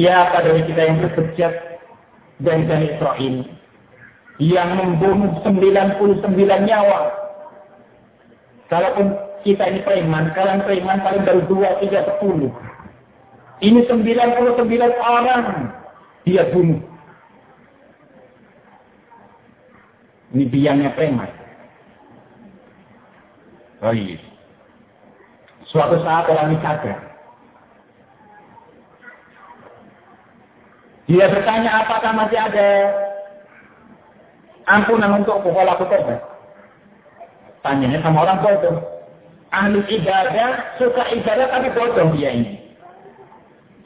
Siapa dari kita yang berbejat dan Bani Israel yang membunuh 99 nyawa. Kalaupun kita ini preman, kalian preman paling baru 2, 3, 10. Ini 99 orang dia bunuh. Ini biangnya preman. Oh iya. Suatu saat orang ini sadar. Dia bertanya apakah masih ada ampunan untuk kalau aku tobat. Tanyanya sama orang bodoh. Ahli ibadah, suka ibadah tapi bodoh dia ini.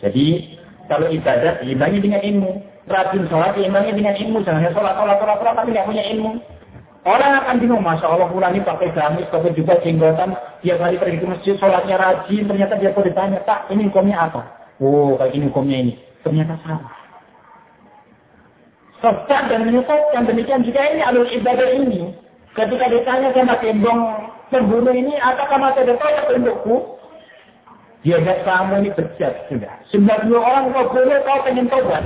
Jadi kalau ibadah diimbangi dengan ilmu. Rajin sholat diimbangi dengan ilmu. Jangan sholat, sholat, sholat, sholat tapi tidak punya ilmu. Orang akan bingung, Masya Allah, ini pakai gamis, pakai juga jenggotan, dia kali pergi ke masjid, sholatnya rajin, ternyata dia kok ditanya, tak, ini hukumnya apa? Oh, kayak ini hukumnya ini. Ternyata salah sesat dan menyesatkan. Demikian juga ini alur ibadah ini. Ketika ditanya sama tembong pembunuh ini, apakah ada tobat untukku? Dia lihat kamu ini bejat sudah. dua orang kau bunuh, kau pengen tobat.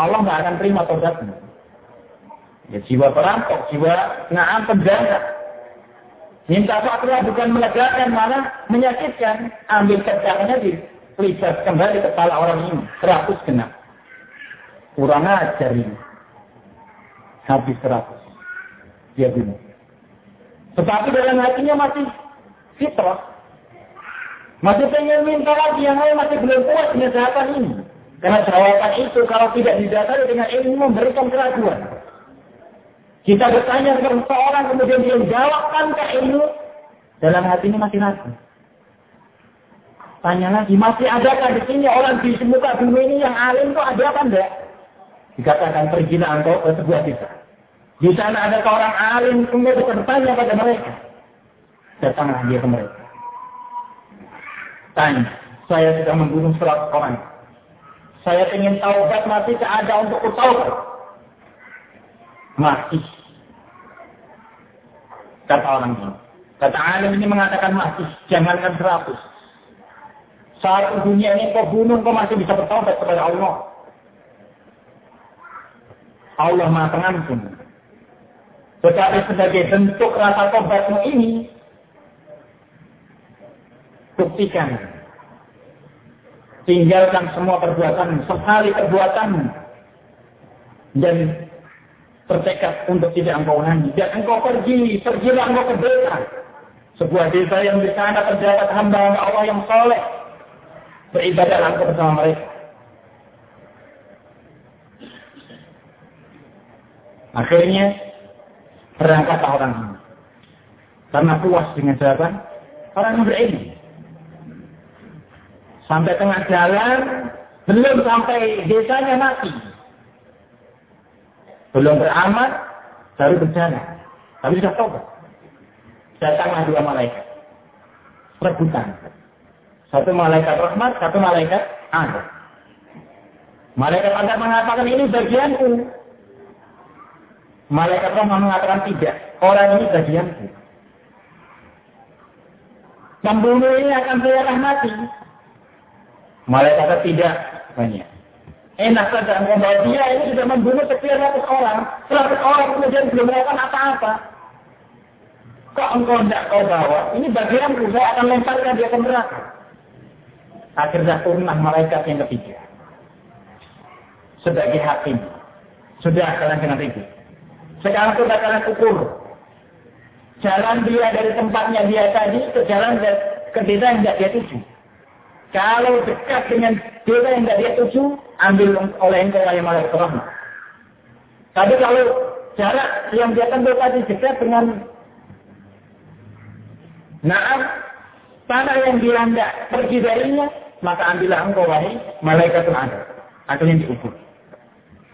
Allah nggak akan terima tobatmu. Ya jiwa perampok, jiwa naam penjara. Minta fatwa bukan melegakan, malah menyakitkan. Ambil kerjanya di pelibas kembali kepala orang ini. Seratus genap. Kurang ajar ini. Habis seratus. Dia bunuh. Tetapi dalam hatinya masih fitrah. Masih pengen minta lagi yang lain masih belum puas dengan jawaban ini. Karena jawaban itu kalau tidak didasari dengan ilmu memberikan keraguan. Kita bertanya kepada seorang kemudian dia jawabkan ke ilmu dalam hatinya masih ragu. Tanya lagi, masih adakah di sini orang di muka bumi ini yang alim itu ada apa enggak? Dikatakan pergilah engkau ke sebuah desa. Di sana ada seorang alim, kemudian bertanya pada mereka. Datanglah dia ke mereka. Tanya, saya sudah membunuh seratus orang. Saya ingin taubat masih ada untuk taubat. Masih. Kata orang ini. Kata alim ini mengatakan masih. Jangankan seratus. Saat dunia ini kau bunuh, kau masih bisa bertaubat kepada Allah. Allah Maha Pengampun. Tetapi sebagai bentuk rasa tobatmu ini, buktikan. Tinggalkan semua perbuatan, sekali perbuatan dan bertekad untuk tidak engkau ulangi. Dan engkau pergi, pergilah engkau ke desa. Sebuah desa yang di sana terdapat hamba Allah yang soleh. Beribadah engkau bersama mereka. Akhirnya berangkat orang ini. Karena puas dengan jawaban orang yang berilmu. Sampai tengah jalan, belum sampai desanya mati. Belum beramal, baru berjalan. Tapi sudah tobat. Datanglah dua malaikat. Rebutan. Satu malaikat rahmat, satu malaikat adab. Malaikat adab mengatakan ini bagianku. Malaikat rahmat mengatakan tidak. Orang ini bagianku. Pembunuh ini akan saya rahmati. Malaikat tidak banyak. Enak saja bahwa dia ini sudah membunuh sekian ratus orang. Seratus orang kemudian belum melakukan apa-apa. Kok engkau tidak kau bawa? Ini bagianku, saya akan lemparkan dia ke neraka. Akhirnya turunlah malaikat yang ketiga. Sebagai hakim. Sudah kalian dengan ribut. Sekarang kita akan ukur. Jalan dia dari tempatnya dia tadi ke jalan ke desa yang tidak dia tuju. Kalau dekat dengan desa yang tidak dia tuju, ambil oleh engkau yang malah rahmat. Tapi kalau jarak yang dia tempuh tadi dekat dengan Naam, tanah yang dia tidak pergi darinya, maka ambillah engkau wahai malaikat ada. Akhirnya diukur.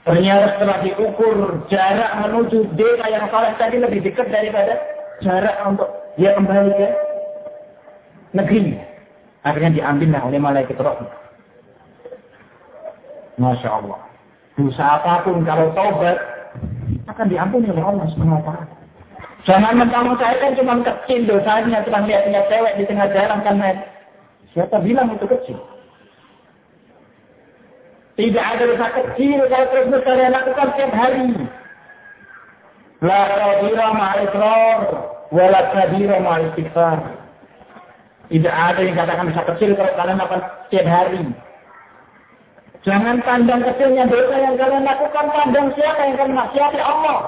Ternyata setelah diukur jarak menuju desa yang saleh tadi lebih dekat daripada jarak untuk dia kembali ke negeri. Akhirnya diambillah oleh malaikat roh. Masya Allah. Dosa apa pun kalau taubat akan diampuni oleh Allah SWT. Jangan mentang saya kan cuma kecil dosanya, cuma lihat-lihat cewek di tengah jalan kan. Siapa bilang itu kecil? Tidak ada dosa kecil kalau terus kalian lakukan setiap hari. La kabira ma'al ikrar, wa la kabira ma'al istighfar. Tidak ada yang katakan dosa kecil kalau kalian lakukan setiap hari. Jangan pandang kecilnya dosa yang kalian lakukan, pandang siapa yang kalian maksiati Allah.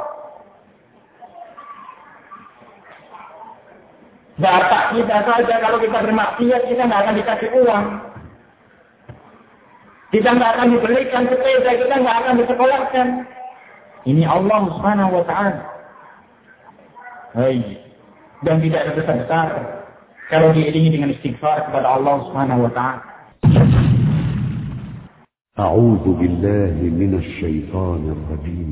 Bapak kita saja kalau kita bermaksiat kita nggak akan dikasih uang. Kita nggak akan diberikan sepeda, kita nggak akan disekolahkan. Ini Allah Subhanahu wa taala. Hai. Dan tidak ada dosa besar kalau diiringi dengan istighfar kepada Allah Subhanahu wa taala. أعوذ بالله من الشيطان الرجيم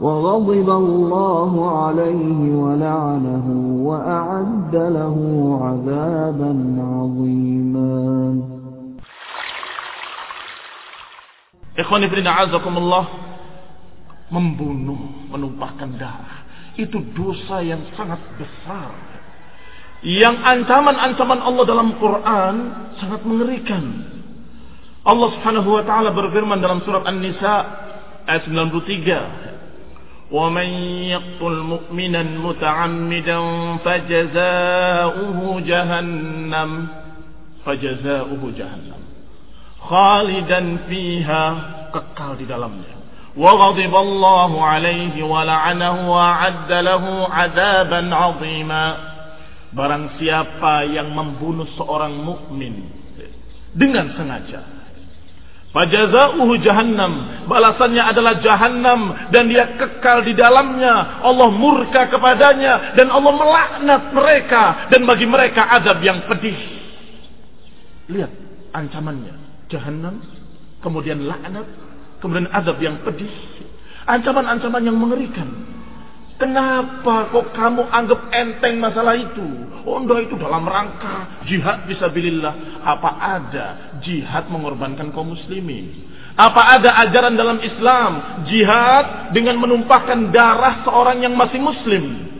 وغضب الله عليه ولعنه وأعد له عذابا عظيما Ikhwan ibn a'azakumullah membunuh, menumpahkan darah itu dosa yang sangat besar. Yang ancaman-ancaman Allah dalam Quran sangat mengerikan. Allah Subhanahu wa taala berfirman dalam surat An-Nisa ayat 93 ومن يقتل مؤمنا متعمدا فجزاؤه جهنم فجزاؤه جهنم. خالدا فيها kekal di dalamnya. وغضب الله عليه ولعنه وأعد له عذابا عظيما. Barang siapa yang membunuh seorang mukmin dengan sengaja Fajazauhu jahannam. Balasannya adalah jahannam dan dia kekal di dalamnya. Allah murka kepadanya dan Allah melaknat mereka dan bagi mereka azab yang pedih. Lihat ancamannya. Jahannam, kemudian laknat, kemudian azab yang pedih. Ancaman-ancaman yang mengerikan. Kenapa kok kamu anggap enteng masalah itu? Enggak itu dalam rangka jihad visabilillah. Apa ada jihad mengorbankan kaum muslimin? Apa ada ajaran dalam Islam jihad dengan menumpahkan darah seorang yang masih muslim?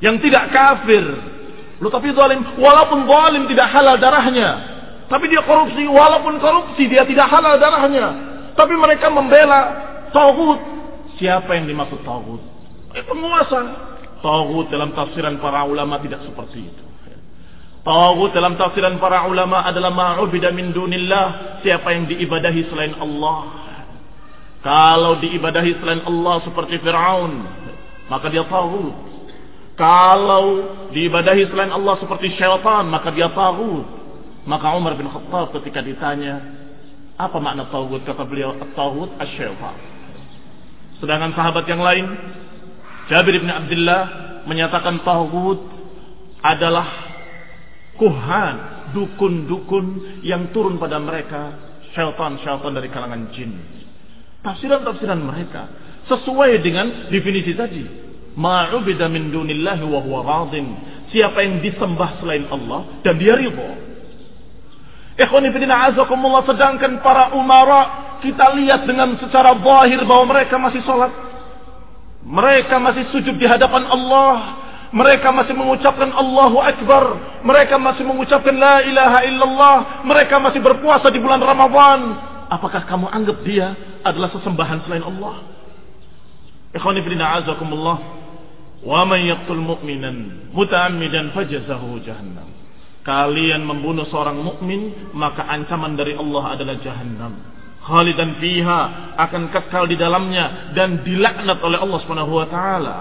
Yang tidak kafir. Lu tapi zalim, walaupun zalim tidak halal darahnya. Tapi dia korupsi, walaupun korupsi dia tidak halal darahnya. Tapi mereka membela tauhid. Siapa yang dimaksud tauhid? Eh, penguasa. Tauhid dalam tafsiran para ulama tidak seperti itu. Tauhid dalam tafsiran para ulama adalah ma'ubida min dunillah, siapa yang diibadahi selain Allah. Kalau diibadahi selain Allah seperti Fir'aun, maka dia tauhid. Kalau diibadahi selain Allah seperti syaitan, maka dia tauhid. Maka Umar bin Khattab ketika ditanya, apa makna tauhid? Kata beliau, tauhid asyaitan. Sedangkan sahabat yang lain Jabir bin Abdullah menyatakan tauhid adalah kuhan, dukun-dukun yang turun pada mereka, syaitan-syaitan dari kalangan jin. Tafsiran-tafsiran mereka sesuai dengan definisi tadi. Ma'ubida min dunillahi wa huwa radin. Siapa yang disembah selain Allah dan dia ridho. Ikhwan ibn sedangkan para umara kita lihat dengan secara zahir bahwa mereka masih sholat mereka masih sujud di hadapan Allah. Mereka masih mengucapkan Allahu Akbar. Mereka masih mengucapkan La ilaha illallah. Mereka masih berpuasa di bulan Ramadhan. Apakah kamu anggap dia adalah sesembahan selain Allah? Ikhwani fillah azakumullah. Wa man yaqtul mu'minan muta'ammidan fajazahu jahannam. Kalian membunuh seorang mukmin, maka ancaman dari Allah adalah jahannam khalidan fiha akan kekal di dalamnya dan dilaknat oleh Allah Subhanahu wa taala.